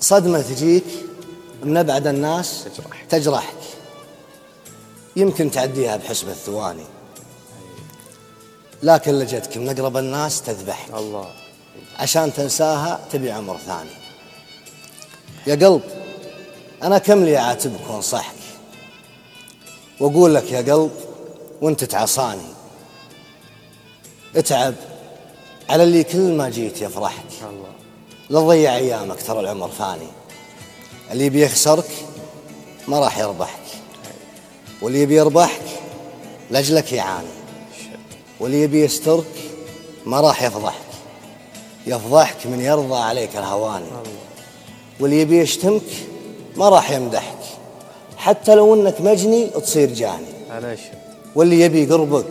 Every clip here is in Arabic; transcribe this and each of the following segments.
صدمة تجيك من أبعد الناس تجرحك. تجرحك يمكن تعديها بحسب الثواني. لكن لجتك من أقرب الناس تذبحك. الله. عشان تنساها تبي عمر ثاني. يا قلب أنا كم لي أعاتبك وأنصحك وأقول لك يا قلب وأنت تعصاني اتعب على اللي كل ما جيت يفرحك. الله. لا تضيع أيامك ترى العمر فاني. اللي بيخسرك ما راح يربحك. واللي يبي يربحك لأجلك يعاني. واللي يبي يسترك ما راح يفضحك. يفضحك من يرضى عليك الهواني. واللي يبي يشتمك ما راح يمدحك. حتى لو إنك مجني تصير جاني. واللي يبي قربك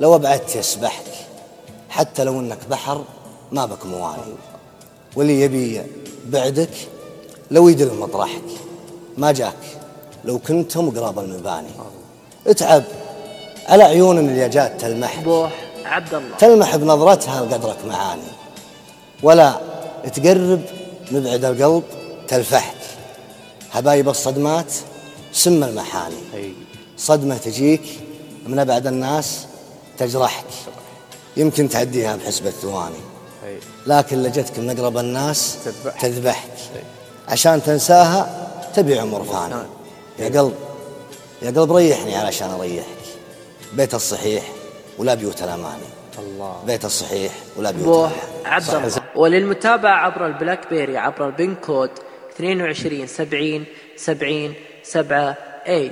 لو أبعدت يسبحك. حتى لو إنك بحر ما بك مواني. واللي يبي بعدك لو يدل مطرحك ما جاك. لو كنتم قراب المباني. اتعب. على عيون اللي جات تلمح. بوح عبد الله. تلمح بنظرتها لقدرك معاني. ولا تقرب مبعد القلب تلفحك. هبايب الصدمات سم المحاني. أي صدمة تجيك من أبعد الناس تجرحك. يمكن تعديها بحسب الثواني. أي لكن لجتك من أقرب الناس تذبحك. عشان تنساها تبي عمر ثاني. يا قلب يا قلب ريحني علشان أريحك. بيت الصحيح ولا بيوت الأماني. الله. بيت الصحيح ولا بيوت عبد الله وللمتابعة عبر ال BlackBerry عبر ال PIN code 22 70 70 7 اي